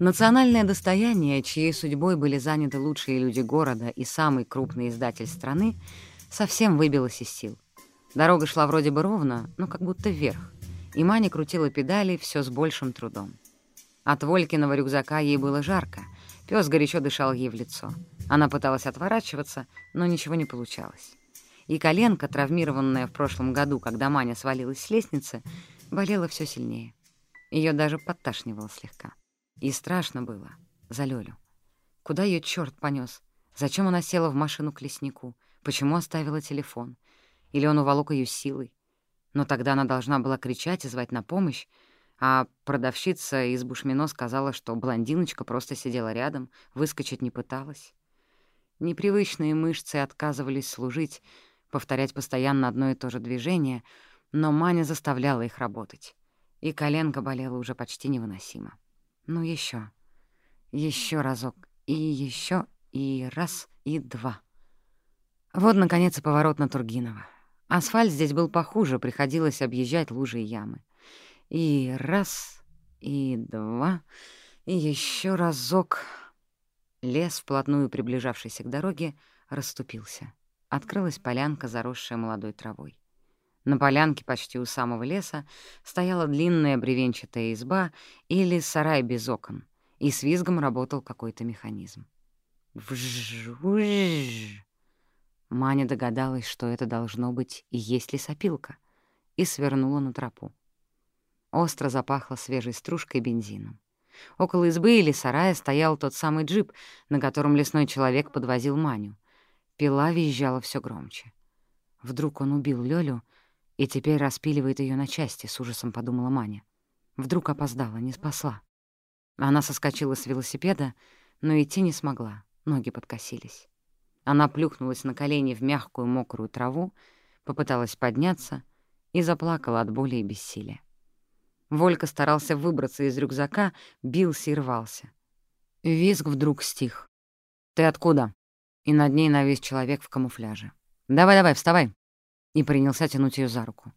Национальное достояние, чьей судьбой были заняты лучшие люди города и самый крупный издатель страны, совсем выбилось из сил. Дорога шла вроде бы ровно, но как будто вверх, и Маня крутила педали все с большим трудом. От Волькиного рюкзака ей было жарко, пес горячо дышал ей в лицо. Она пыталась отворачиваться, но ничего не получалось. И коленка, травмированная в прошлом году, когда Маня свалилась с лестницы, болела все сильнее. Ее даже подташнивало слегка. И страшно было за Лёлю. Куда ее черт понес? Зачем она села в машину к леснику? Почему оставила телефон? Или он уволок ее силой? Но тогда она должна была кричать и звать на помощь, а продавщица из Бушмино сказала, что блондиночка просто сидела рядом, выскочить не пыталась. Непривычные мышцы отказывались служить, повторять постоянно одно и то же движение, но Маня заставляла их работать, и коленка болела уже почти невыносимо. Ну еще, еще разок, и еще, и раз, и два. Вот, наконец, и поворот на Тургинова. Асфальт здесь был похуже, приходилось объезжать лужи и ямы. И раз, и два, и еще разок. Лес, вплотную приближавшийся к дороге, расступился. Открылась полянка, заросшая молодой травой. На полянке почти у самого леса стояла длинная бревенчатая изба или сарай без окон, и с визгом работал какой-то механизм. Вжж-вжж. Маня догадалась, что это должно быть и есть лесопилка, и свернула на тропу. Остро запахло свежей стружкой бензином. Около избы или сарая стоял тот самый джип, на котором лесной человек подвозил Маню. Пила визжала все громче. Вдруг он убил Лёлю, и теперь распиливает ее на части, с ужасом подумала Маня. Вдруг опоздала, не спасла. Она соскочила с велосипеда, но идти не смогла, ноги подкосились. Она плюхнулась на колени в мягкую мокрую траву, попыталась подняться и заплакала от боли и бессилия. Волька старался выбраться из рюкзака, бился и рвался. Визг вдруг стих. «Ты откуда?» И над ней навис человек в камуфляже. «Давай-давай, вставай!» И принялся тянуть ее за руку.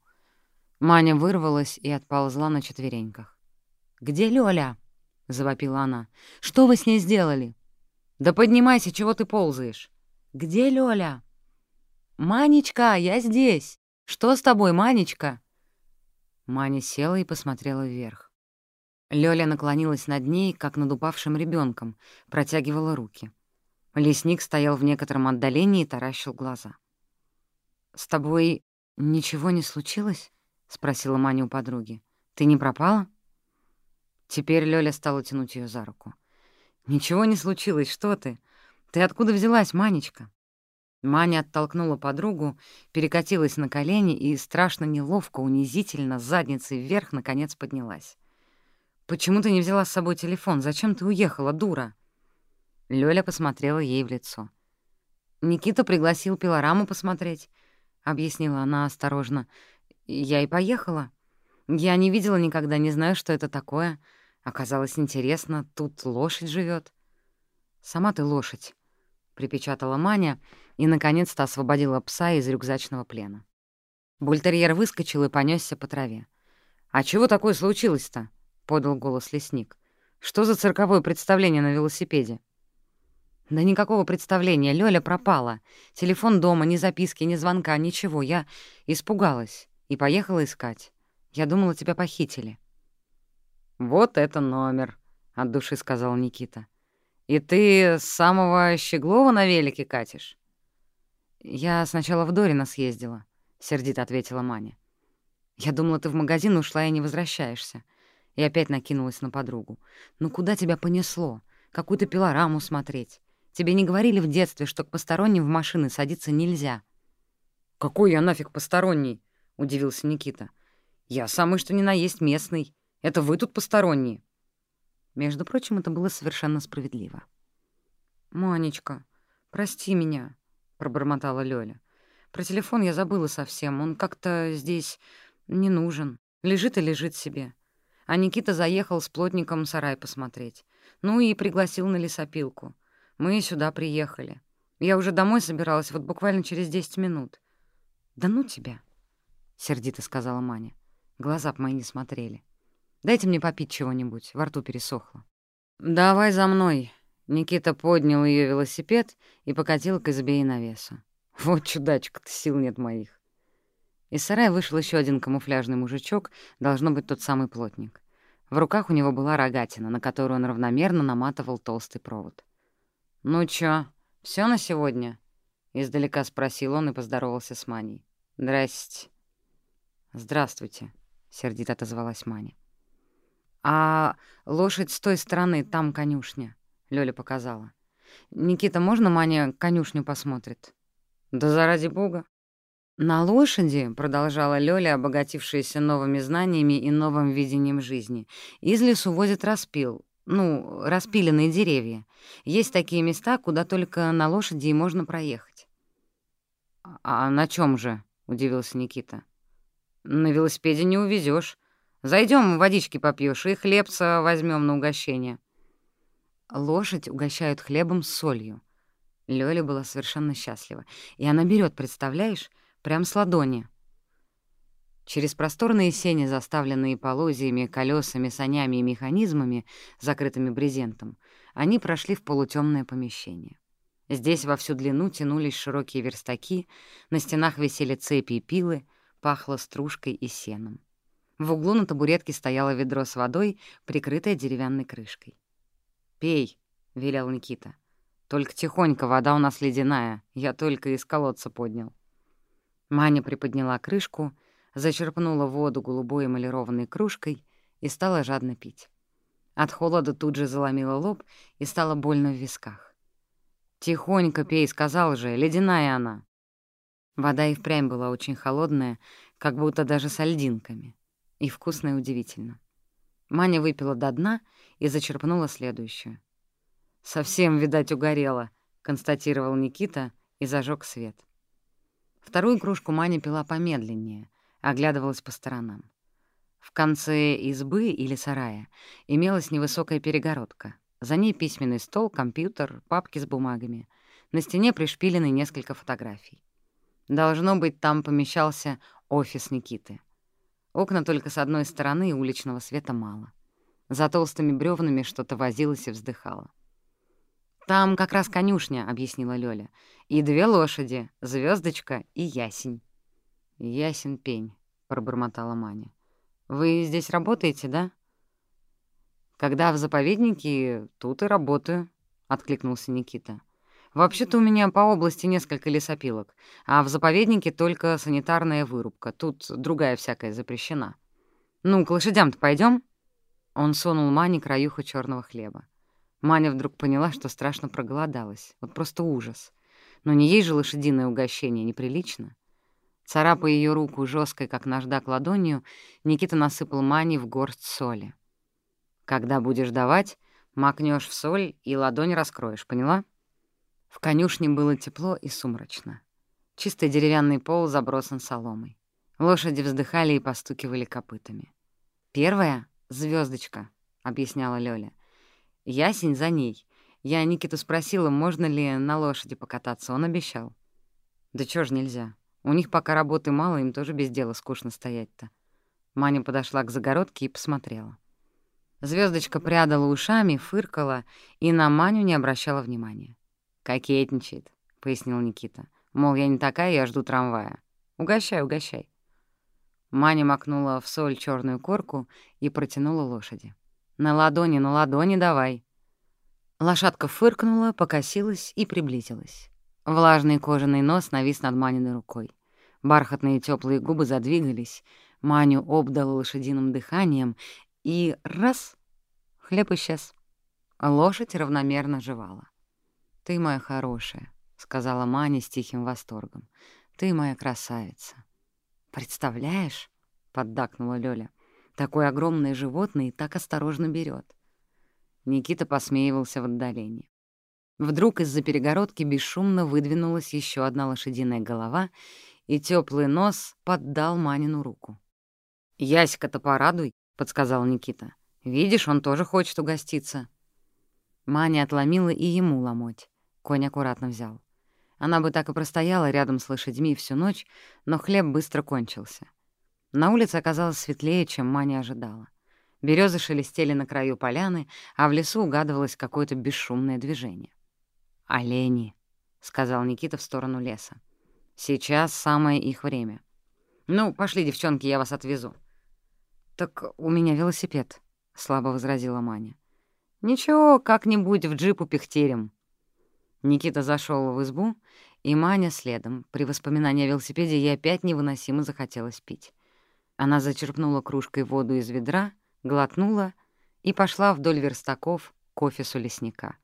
Маня вырвалась и отползла на четвереньках. «Где Лёля?» — завопила она. «Что вы с ней сделали?» «Да поднимайся, чего ты ползаешь?» «Где Лёля?» «Манечка, я здесь! Что с тобой, Манечка?» Маня села и посмотрела вверх. Лёля наклонилась над ней, как над упавшим ребенком, протягивала руки. Лесник стоял в некотором отдалении и таращил глаза. «С тобой ничего не случилось?» — спросила Маня у подруги. «Ты не пропала?» Теперь Лёля стала тянуть её за руку. «Ничего не случилось, что ты? Ты откуда взялась, Манечка?» Маня оттолкнула подругу, перекатилась на колени и страшно неловко, унизительно, с задницей вверх, наконец поднялась. «Почему ты не взяла с собой телефон? Зачем ты уехала, дура?» Лёля посмотрела ей в лицо. Никита пригласил пилораму посмотреть. — объяснила она осторожно. «Я и поехала. Я не видела никогда, не знаю, что это такое. Оказалось интересно, тут лошадь живет. «Сама ты лошадь», — припечатала Маня и, наконец-то, освободила пса из рюкзачного плена. Бультерьер выскочил и понесся по траве. «А чего такое случилось-то?» — подал голос лесник. «Что за цирковое представление на велосипеде?» Да никакого представления, Лёля пропала. Телефон дома, ни записки, ни звонка, ничего. Я испугалась и поехала искать. Я думала, тебя похитили. «Вот это номер», — от души сказал Никита. «И ты с самого Щеглова на велике катишь?» «Я сначала в Дорина съездила», — сердито ответила Маня. «Я думала, ты в магазин ушла и не возвращаешься». И опять накинулась на подругу. «Ну куда тебя понесло? Какую-то пилораму смотреть? Тебе не говорили в детстве, что к посторонним в машины садиться нельзя?» «Какой я нафиг посторонний?» — удивился Никита. «Я самый что ни на есть местный. Это вы тут посторонние». Между прочим, это было совершенно справедливо. «Манечка, прости меня», — пробормотала Лёля. «Про телефон я забыла совсем. Он как-то здесь не нужен. Лежит и лежит себе». А Никита заехал с плотником сарай посмотреть. Ну и пригласил на лесопилку. Мы сюда приехали. Я уже домой собиралась, вот буквально через десять минут. «Да ну тебя!» — сердито сказала Маня. Глаза б мои не смотрели. «Дайте мне попить чего-нибудь, во рту пересохло». «Давай за мной». Никита поднял ее велосипед и покатил к избе и навесу. Вот чудачка-то, сил нет моих. Из сарая вышел еще один камуфляжный мужичок, должно быть тот самый плотник. В руках у него была рогатина, на которую он равномерно наматывал толстый провод. «Ну чё, все на сегодня?» — издалека спросил он и поздоровался с Маней. «Здрасте». «Здравствуйте», — сердито отозвалась Маня. «А лошадь с той стороны, там конюшня», — Лёля показала. «Никита, можно Маня конюшню посмотрит?» «Да заради бога». «На лошади», — продолжала Лёля, обогатившаяся новыми знаниями и новым видением жизни, «из лесу возят распил, ну, распиленные деревья. Есть такие места, куда только на лошади и можно проехать». «А на чем же?» — удивился Никита. «На велосипеде не увезешь. Зайдем, водички попьешь и хлебца возьмем на угощение». Лошадь угощают хлебом с солью. Лёля была совершенно счастлива. И она берет, представляешь, прям с ладони. Через просторные сени, заставленные полозьями, колесами, санями и механизмами, закрытыми брезентом, они прошли в полутемное помещение. Здесь во всю длину тянулись широкие верстаки, на стенах висели цепи и пилы, пахло стружкой и сеном. В углу на табуретке стояло ведро с водой, прикрытое деревянной крышкой. «Пей», — велел Никита. «Только тихонько, вода у нас ледяная, я только из колодца поднял». Маня приподняла крышку, зачерпнула воду голубой эмалированной кружкой и стала жадно пить. От холода тут же заломила лоб и стало больно в висках. «Тихонько пей», — сказал же, — ледяная она. Вода и впрямь была очень холодная, как будто даже с льдинками. И вкусная удивительно. Маня выпила до дна и зачерпнула следующую. «Совсем, видать, угорела», — констатировал Никита и зажег свет. Вторую кружку Маня пила помедленнее, оглядывалась по сторонам. В конце избы или сарая имелась невысокая перегородка. За ней письменный стол, компьютер, папки с бумагами. На стене пришпилены несколько фотографий. Должно быть, там помещался офис Никиты. Окна только с одной стороны, и уличного света мало. За толстыми бревнами что-то возилось и вздыхало. «Там как раз конюшня», — объяснила Лёля. «И две лошади, звездочка и ясень». «Ясен пень», — пробормотала Маня. «Вы здесь работаете, да?» «Когда в заповеднике, тут и работаю», — откликнулся Никита. «Вообще-то у меня по области несколько лесопилок, а в заповеднике только санитарная вырубка, тут другая всякая запрещена. Ну, к лошадям-то пойдем? Он сунул Мане краюху черного хлеба. Маня вдруг поняла, что страшно проголодалась. Вот просто ужас. Но не ей же лошадиное угощение, неприлично. Царапая ее руку жесткой, как наждак, ладонью, Никита насыпал Мане в горсть соли. «Когда будешь давать, макнешь в соль и ладонь раскроешь, поняла?» В конюшне было тепло и сумрачно. Чистый деревянный пол забросан соломой. Лошади вздыхали и постукивали копытами. «Первая — звездочка, объясняла Лёля. Ясень за ней. Я Никиту спросила, можно ли на лошади покататься. Он обещал. Да чё ж нельзя. У них пока работы мало, им тоже без дела скучно стоять-то. Маня подошла к загородке и посмотрела. Звездочка прядала ушами, фыркала и на Маню не обращала внимания. «Кокетничает», — пояснил Никита. «Мол, я не такая, я жду трамвая. Угощай, угощай». Маня макнула в соль черную корку и протянула лошади. «На ладони, на ладони давай». Лошадка фыркнула, покосилась и приблизилась. Влажный кожаный нос навис над Маниной рукой. Бархатные теплые губы задвигались, Маню обдала лошадиным дыханием, и раз — хлеб исчез. Лошадь равномерно жевала. «Ты моя хорошая», — сказала Маня с тихим восторгом. «Ты моя красавица». «Представляешь?» — поддакнула Лёля. Такое огромное животное и так осторожно берет. Никита посмеивался в отдалении. Вдруг из-за перегородки бесшумно выдвинулась еще одна лошадиная голова, и теплый нос поддал Манину руку. «Яська-то порадуй», — подсказал Никита. «Видишь, он тоже хочет угоститься». Маня отломила и ему ломоть. Конь аккуратно взял. Она бы так и простояла рядом с лошадьми всю ночь, но хлеб быстро кончился. На улице оказалось светлее, чем Маня ожидала. Березы шелестели на краю поляны, а в лесу угадывалось какое-то бесшумное движение. «Олени», — сказал Никита в сторону леса. «Сейчас самое их время. Ну, пошли, девчонки, я вас отвезу». «Так у меня велосипед», — слабо возразила Маня. «Ничего, как-нибудь в джип упихтерим». Никита зашел в избу, и Маня следом. При воспоминании о велосипеде ей опять невыносимо захотелось пить. Она зачерпнула кружкой воду из ведра, глотнула и пошла вдоль верстаков к офису лесника.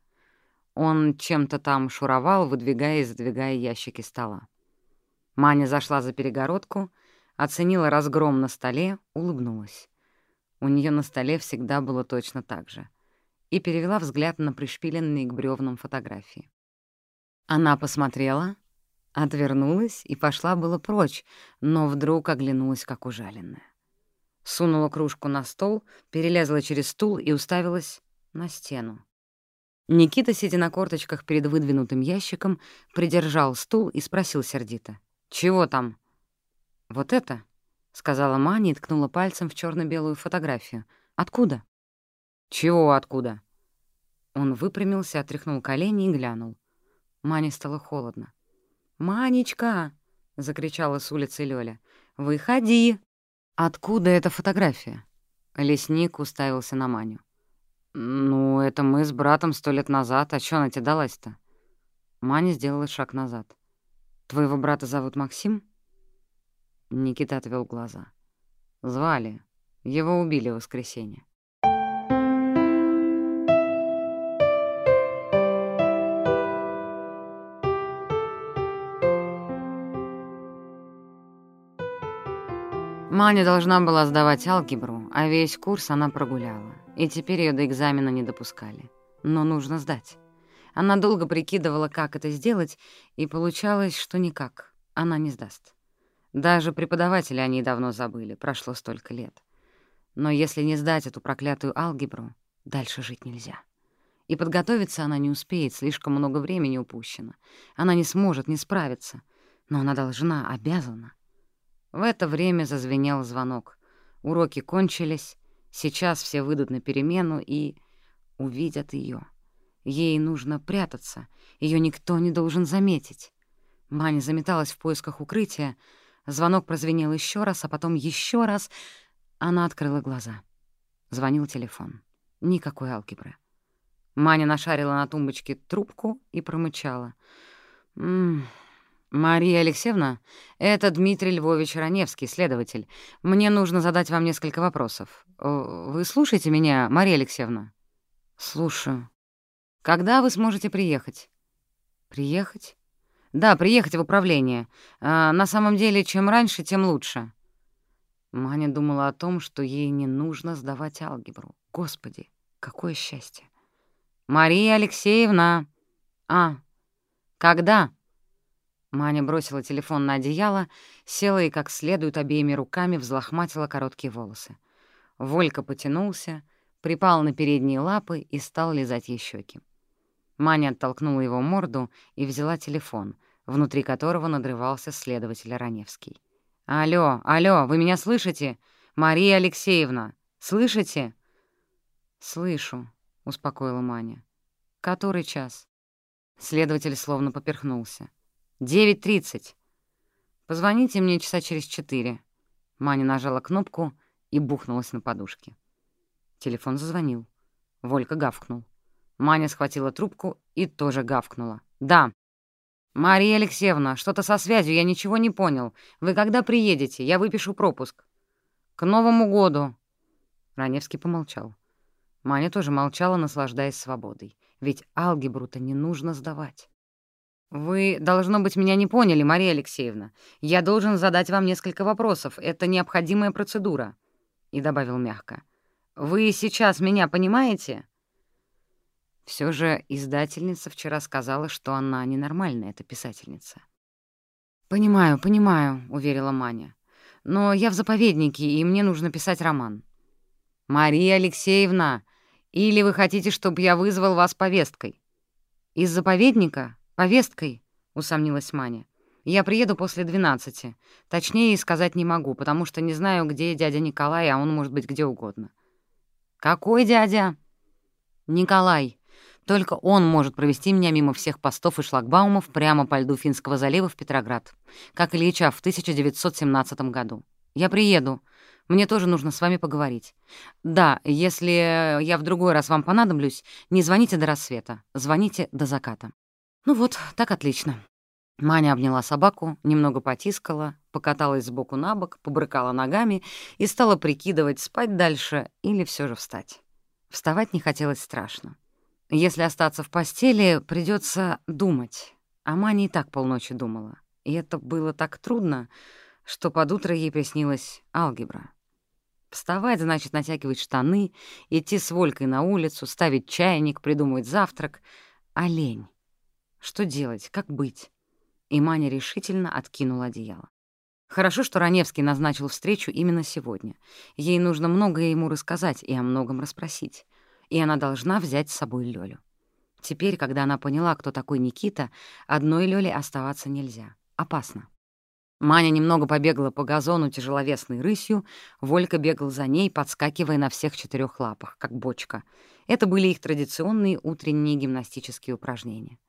Он чем-то там шуровал, выдвигая и задвигая ящики стола. Маня зашла за перегородку, оценила разгром на столе, улыбнулась. У нее на столе всегда было точно так же. И перевела взгляд на пришпиленные к бревнам фотографии. Она посмотрела, отвернулась и пошла было прочь, но вдруг оглянулась, как ужаленная. Сунула кружку на стол, перелезла через стул и уставилась на стену. Никита, сидя на корточках перед выдвинутым ящиком, придержал стул и спросил сердито. «Чего там?» «Вот это», — сказала Маня и ткнула пальцем в черно белую фотографию. «Откуда?» «Чего откуда?» Он выпрямился, отряхнул колени и глянул. Мане стало холодно. «Манечка!» — закричала с улицы Лёля. «Выходи!» «Откуда эта фотография?» Лесник уставился на Маню. «Ну, это мы с братом сто лет назад. А чё она тебе далась-то?» Маня сделала шаг назад. «Твоего брата зовут Максим?» Никита отвел глаза. «Звали. Его убили в воскресенье». Маня должна была сдавать алгебру, а весь курс она прогуляла и теперь ее до экзамена не допускали. Но нужно сдать. Она долго прикидывала, как это сделать, и получалось, что никак. Она не сдаст. Даже преподаватели они давно забыли, прошло столько лет. Но если не сдать эту проклятую алгебру, дальше жить нельзя. И подготовиться она не успеет, слишком много времени упущено. Она не сможет, не справиться. Но она должна, обязана. В это время зазвенел звонок. Уроки кончились, Сейчас все выйдут на перемену и увидят ее. Ей нужно прятаться, ее никто не должен заметить. Маня заметалась в поисках укрытия. Звонок прозвенел еще раз, а потом еще раз. Она открыла глаза. Звонил телефон. Никакой алгебры. Маня нашарила на тумбочке трубку и промычала. «М -м, «Мария Алексеевна, это Дмитрий Львович Раневский, следователь. Мне нужно задать вам несколько вопросов. Вы слушаете меня, Мария Алексеевна?» «Слушаю. Когда вы сможете приехать?» «Приехать?» «Да, приехать в управление. А, на самом деле, чем раньше, тем лучше». Маня думала о том, что ей не нужно сдавать алгебру. Господи, какое счастье! «Мария Алексеевна!» «А, когда?» Маня бросила телефон на одеяло, села и как следует обеими руками взлохматила короткие волосы. Волька потянулся, припал на передние лапы и стал лизать ей щеки. Маня оттолкнула его морду и взяла телефон, внутри которого надрывался следователь Раневский. «Алло, алло, вы меня слышите? Мария Алексеевна, слышите?» «Слышу», — успокоила Маня. «Который час?» Следователь словно поперхнулся. «Девять тридцать. Позвоните мне часа через четыре». Маня нажала кнопку и бухнулась на подушке. Телефон зазвонил. Волька гавкнул. Маня схватила трубку и тоже гавкнула. «Да». «Мария Алексеевна, что-то со связью, я ничего не понял. Вы когда приедете? Я выпишу пропуск». «К Новому году». Раневский помолчал. Маня тоже молчала, наслаждаясь свободой. Ведь алгебру-то не нужно сдавать. «Вы, должно быть, меня не поняли, Мария Алексеевна. Я должен задать вам несколько вопросов. Это необходимая процедура», — и добавил мягко. «Вы сейчас меня понимаете?» Все же издательница вчера сказала, что она ненормальная, эта писательница. «Понимаю, понимаю», — уверила Маня. «Но я в заповеднике, и мне нужно писать роман». «Мария Алексеевна, или вы хотите, чтобы я вызвал вас повесткой?» «Из заповедника?» «Повесткой», — усомнилась Маня. «Я приеду после двенадцати. Точнее сказать не могу, потому что не знаю, где дядя Николай, а он может быть где угодно». «Какой дядя?» «Николай. Только он может провести меня мимо всех постов и шлагбаумов прямо по льду Финского залива в Петроград, как Ильича в 1917 году. Я приеду. Мне тоже нужно с вами поговорить. Да, если я в другой раз вам понадоблюсь, не звоните до рассвета, звоните до заката». «Ну вот, так отлично». Маня обняла собаку, немного потискала, покаталась сбоку на бок, побрыкала ногами и стала прикидывать, спать дальше или все же встать. Вставать не хотелось страшно. Если остаться в постели, придется думать. А Маня и так полночи думала. И это было так трудно, что под утро ей приснилась алгебра. Вставать, значит, натягивать штаны, идти с Волькой на улицу, ставить чайник, придумывать завтрак. А лень. Что делать, как быть? И Маня решительно откинула одеяло. Хорошо, что Раневский назначил встречу именно сегодня. Ей нужно многое ему рассказать и о многом расспросить. И она должна взять с собой Лёлю. Теперь, когда она поняла, кто такой Никита, одной Лёле оставаться нельзя. Опасно. Маня немного побегала по газону тяжеловесной рысью, Волька бегал за ней, подскакивая на всех четырех лапах, как бочка. Это были их традиционные утренние гимнастические упражнения.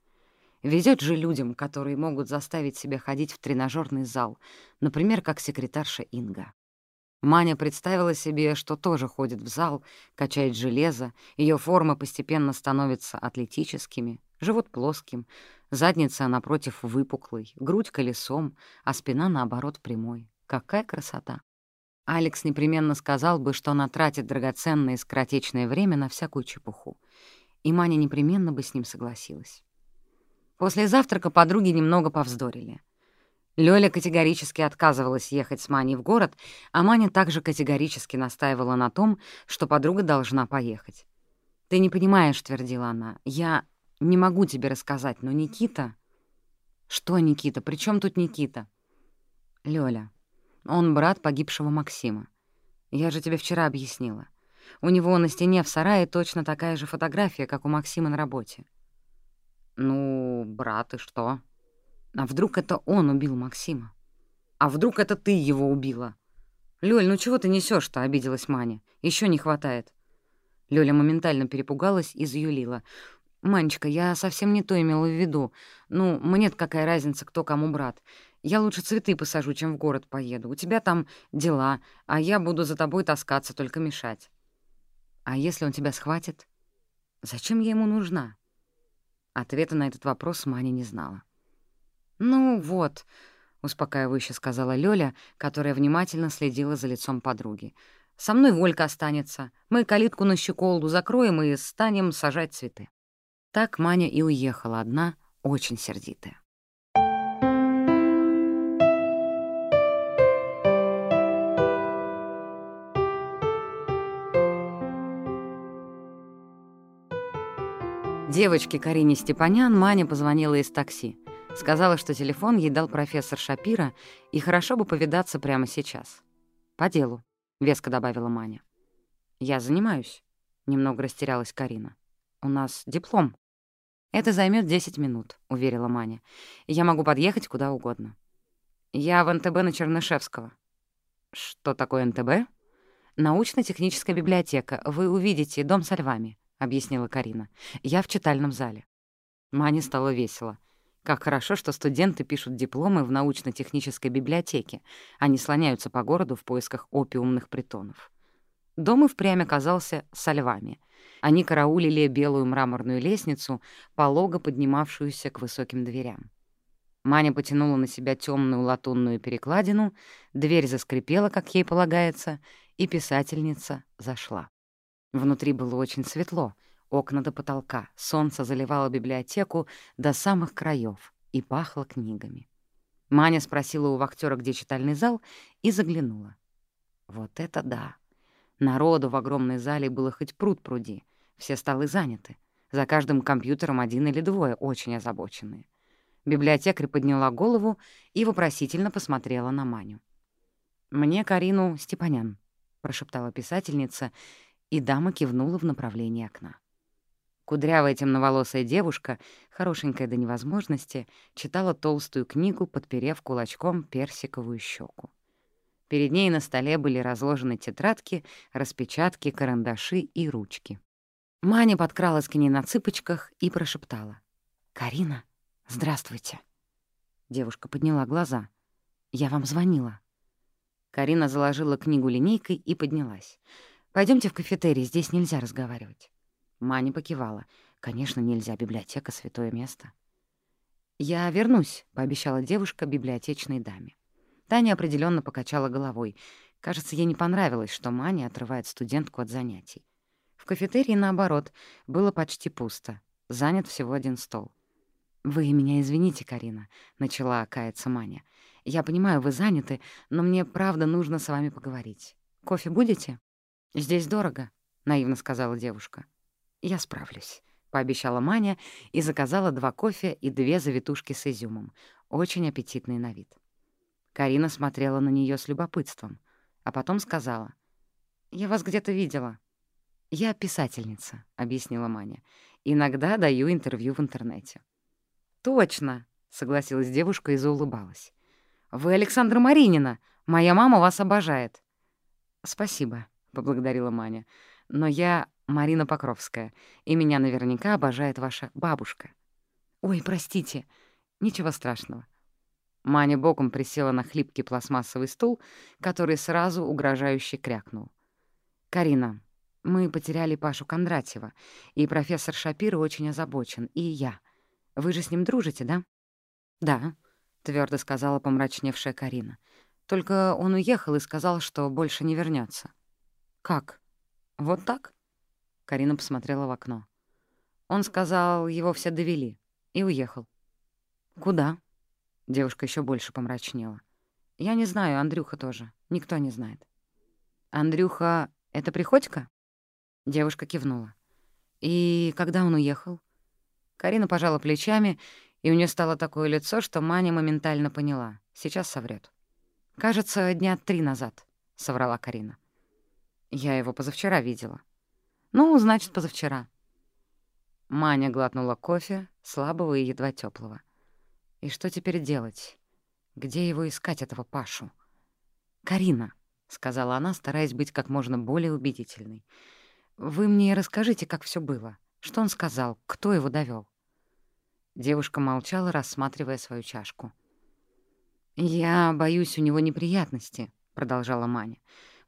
Везет же людям, которые могут заставить себя ходить в тренажерный зал, например, как секретарша Инга. Маня представила себе, что тоже ходит в зал, качает железо, ее формы постепенно становятся атлетическими, живот плоским, задница, напротив, выпуклой, грудь колесом, а спина, наоборот, прямой. Какая красота! Алекс непременно сказал бы, что она тратит драгоценное и скоротечное время на всякую чепуху. И Маня непременно бы с ним согласилась. После завтрака подруги немного повздорили. Лёля категорически отказывалась ехать с Маней в город, а Маня также категорически настаивала на том, что подруга должна поехать. «Ты не понимаешь», — твердила она, — «я не могу тебе рассказать, но Никита...» «Что Никита? При чем тут Никита?» «Лёля, он брат погибшего Максима. Я же тебе вчера объяснила. У него на стене в сарае точно такая же фотография, как у Максима на работе. «Ну, брат, и что? А вдруг это он убил Максима? А вдруг это ты его убила?» «Лёль, ну чего ты несешь то обиделась Маня. Еще не хватает». Лёля моментально перепугалась и заюлила. «Манечка, я совсем не то имела в виду. Ну, мне-то какая разница, кто кому брат. Я лучше цветы посажу, чем в город поеду. У тебя там дела, а я буду за тобой таскаться, только мешать». «А если он тебя схватит? Зачем я ему нужна?» Ответа на этот вопрос Маня не знала. «Ну вот», — успокаивающе сказала Лёля, которая внимательно следила за лицом подруги. «Со мной Волька останется. Мы калитку на щеколду закроем и станем сажать цветы». Так Маня и уехала одна, очень сердитая. Девочке Карине Степанян Маня позвонила из такси. Сказала, что телефон ей дал профессор Шапира, и хорошо бы повидаться прямо сейчас. «По делу», — веско добавила Маня. «Я занимаюсь», — немного растерялась Карина. «У нас диплом». «Это займет 10 минут», — уверила Маня. «Я могу подъехать куда угодно». «Я в НТБ на Чернышевского». «Что такое НТБ?» «Научно-техническая библиотека. Вы увидите дом со львами», — объяснила Карина. «Я в читальном зале». Мане стало весело. Как хорошо, что студенты пишут дипломы в научно-технической библиотеке, а не слоняются по городу в поисках опиумных притонов. Дом и впрямь оказался со львами. Они караулили белую мраморную лестницу, полого поднимавшуюся к высоким дверям. Маня потянула на себя темную латунную перекладину, дверь заскрипела, как ей полагается, и писательница зашла. Внутри было очень светло, окна до потолка, солнце заливало библиотеку до самых краев и пахло книгами. Маня спросила у вахтера, где читальный зал, и заглянула. Вот это да! Народу в огромной зале было хоть пруд пруди, все столы заняты. За каждым компьютером один или двое, очень озабоченные. Библиотекарь подняла голову и вопросительно посмотрела на Маню. «Мне Карину Степанян», — прошептала писательница, и дама кивнула в направлении окна. Кудрявая темноволосая девушка, хорошенькая до невозможности, читала толстую книгу, подперев кулачком персиковую щеку. Перед ней на столе были разложены тетрадки, распечатки, карандаши и ручки. Маня подкралась к ней на цыпочках и прошептала. «Карина, здравствуйте». Девушка подняла глаза. «Я вам звонила». Карина заложила книгу линейкой и поднялась. Пойдемте в кафетерий, здесь нельзя разговаривать». Маня покивала. «Конечно, нельзя, библиотека — святое место». «Я вернусь», — пообещала девушка библиотечной даме. Таня определенно покачала головой. Кажется, ей не понравилось, что Маня отрывает студентку от занятий. В кафетерии, наоборот, было почти пусто. Занят всего один стол. «Вы меня извините, Карина», — начала каяться Маня. «Я понимаю, вы заняты, но мне правда нужно с вами поговорить. Кофе будете?» «Здесь дорого», — наивно сказала девушка. «Я справлюсь», — пообещала Маня и заказала два кофе и две завитушки с изюмом, очень аппетитные на вид. Карина смотрела на нее с любопытством, а потом сказала. «Я вас где-то видела». «Я писательница», — объяснила Маня. «Иногда даю интервью в интернете». «Точно», — согласилась девушка и заулыбалась. «Вы Александра Маринина. Моя мама вас обожает». «Спасибо», — поблагодарила Маня. «Но я Марина Покровская, и меня наверняка обожает ваша бабушка». «Ой, простите, ничего страшного». Маня боком присела на хлипкий пластмассовый стул, который сразу угрожающе крякнул. «Карина, мы потеряли Пашу Кондратьева, и профессор Шапира очень озабочен, и я. Вы же с ним дружите, да?» «Да», — твердо сказала помрачневшая Карина. «Только он уехал и сказал, что больше не вернется. «Как? Вот так?» Карина посмотрела в окно. Он сказал, его все довели, и уехал. «Куда?» Девушка еще больше помрачнела. «Я не знаю, Андрюха тоже. Никто не знает». «Андрюха — это Приходько?» Девушка кивнула. «И когда он уехал?» Карина пожала плечами, и у нее стало такое лицо, что Маня моментально поняла. Сейчас соврет. «Кажется, дня три назад», — соврала Карина. Я его позавчера видела. Ну, значит, позавчера. Маня глотнула кофе, слабого и едва теплого. И что теперь делать? Где его искать, этого Пашу? «Карина», — сказала она, стараясь быть как можно более убедительной, «вы мне расскажите, как все было. Что он сказал? Кто его довел? Девушка молчала, рассматривая свою чашку. «Я боюсь, у него неприятности», — продолжала Маня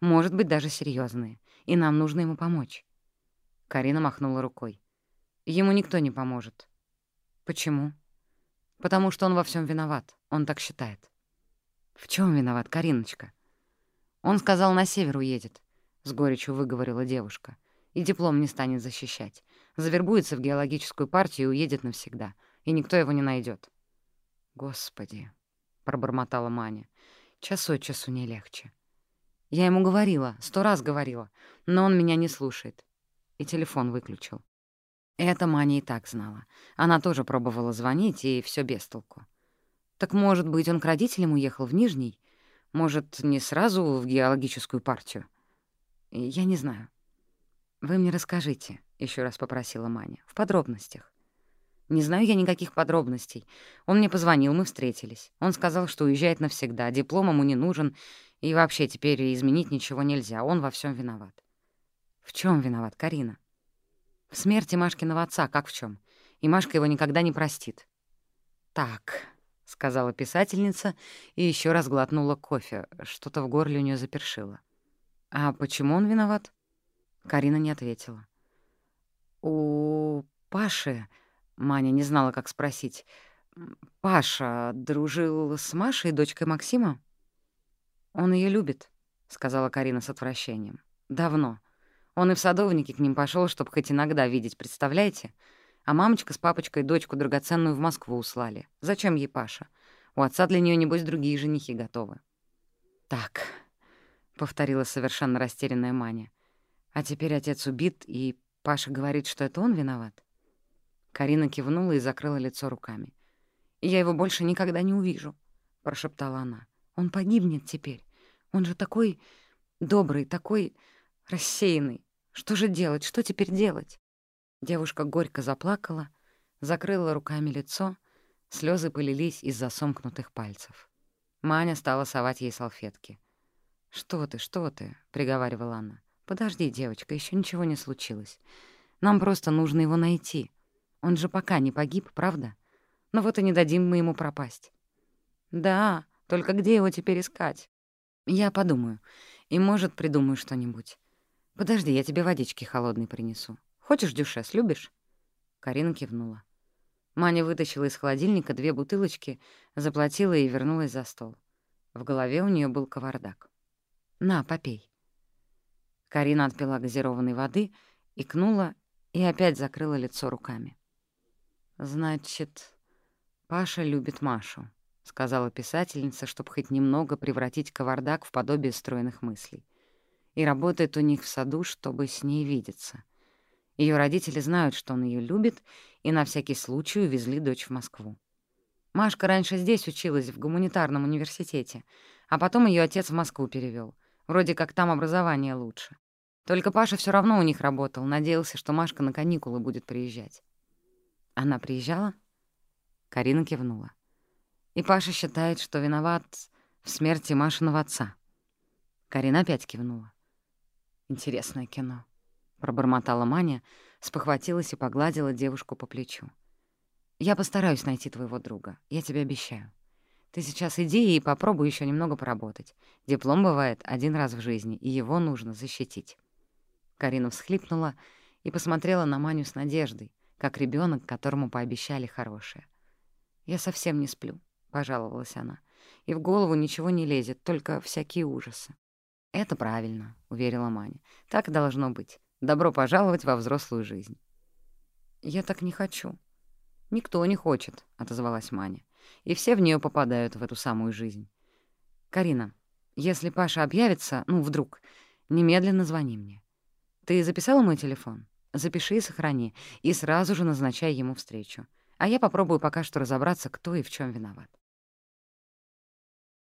может быть, даже серьезные, и нам нужно ему помочь». Карина махнула рукой. «Ему никто не поможет». «Почему?» «Потому что он во всем виноват, он так считает». «В чем виноват, Кариночка?» «Он сказал, на север уедет», — с горечью выговорила девушка. «И диплом не станет защищать. Завербуется в геологическую партию и уедет навсегда, и никто его не найдет. «Господи», — пробормотала Маня, — «час от часу не легче». Я ему говорила, сто раз говорила, но он меня не слушает. И телефон выключил. Это Маня и так знала. Она тоже пробовала звонить, и все без толку. Так, может быть, он к родителям уехал в Нижний? Может, не сразу в геологическую партию? Я не знаю. «Вы мне расскажите», — еще раз попросила Маня, — «в подробностях». «Не знаю я никаких подробностей. Он мне позвонил, мы встретились. Он сказал, что уезжает навсегда, диплом ему не нужен, и вообще теперь изменить ничего нельзя, он во всем виноват. В чем виноват Карина? В смерти Машкиного отца, как в чем? И Машка его никогда не простит. Так, — сказала писательница и еще раз глотнула кофе. Что-то в горле у нее запершило. «А почему он виноват?» Карина не ответила. «У Паши...» — Маня не знала, как спросить. «Паша дружил с Машей, дочкой Максима?» «Он ее любит», — сказала Карина с отвращением. «Давно. Он и в садовнике к ним пошел, чтобы хоть иногда видеть, представляете? А мамочка с папочкой дочку драгоценную в Москву услали. Зачем ей Паша? У отца для нее небось, другие женихи готовы». «Так», — повторила совершенно растерянная Маня. «А теперь отец убит, и Паша говорит, что это он виноват?» Карина кивнула и закрыла лицо руками. «Я его больше никогда не увижу», — прошептала она. Он погибнет теперь. Он же такой добрый, такой рассеянный. Что же делать? Что теперь делать? Девушка горько заплакала, закрыла руками лицо, слезы полились из-за сомкнутых пальцев. Маня стала совать ей салфетки. «Что ты, что ты?» — приговаривала она. «Подожди, девочка, еще ничего не случилось. Нам просто нужно его найти. Он же пока не погиб, правда? Но вот и не дадим мы ему пропасть». «Да, только где его теперь искать?» «Я подумаю. И, может, придумаю что-нибудь. Подожди, я тебе водички холодной принесу. Хочешь дюшес, любишь?» Карина кивнула. Маня вытащила из холодильника две бутылочки, заплатила и вернулась за стол. В голове у нее был кавардак. «На, попей». Карина отпила газированной воды, икнула и опять закрыла лицо руками. «Значит, Паша любит Машу», — сказала писательница, чтобы хоть немного превратить кавардак в подобие стройных мыслей. «И работает у них в саду, чтобы с ней видеться. Ее родители знают, что он ее любит, и на всякий случай увезли дочь в Москву. Машка раньше здесь училась, в гуманитарном университете, а потом ее отец в Москву перевел. Вроде как там образование лучше. Только Паша все равно у них работал, надеялся, что Машка на каникулы будет приезжать. Она приезжала? Карина кивнула. И Паша считает, что виноват в смерти Машиного отца. Карина опять кивнула. Интересное кино пробормотала Маня, спохватилась и погладила девушку по плечу. «Я постараюсь найти твоего друга, я тебе обещаю. Ты сейчас иди и попробуй еще немного поработать. Диплом бывает один раз в жизни, и его нужно защитить». Карина всхлипнула и посмотрела на Маню с надеждой, как ребенок, которому пообещали хорошее. «Я совсем не сплю», — пожаловалась она, — «и в голову ничего не лезет, только всякие ужасы». «Это правильно», — уверила Маня. «Так должно быть. Добро пожаловать во взрослую жизнь». «Я так не хочу». «Никто не хочет», — отозвалась Маня. «И все в нее попадают, в эту самую жизнь. Карина, если Паша объявится, ну, вдруг, немедленно звони мне. Ты записала мой телефон? Запиши и сохрани, и сразу же назначай ему встречу. А я попробую пока что разобраться, кто и в чем виноват.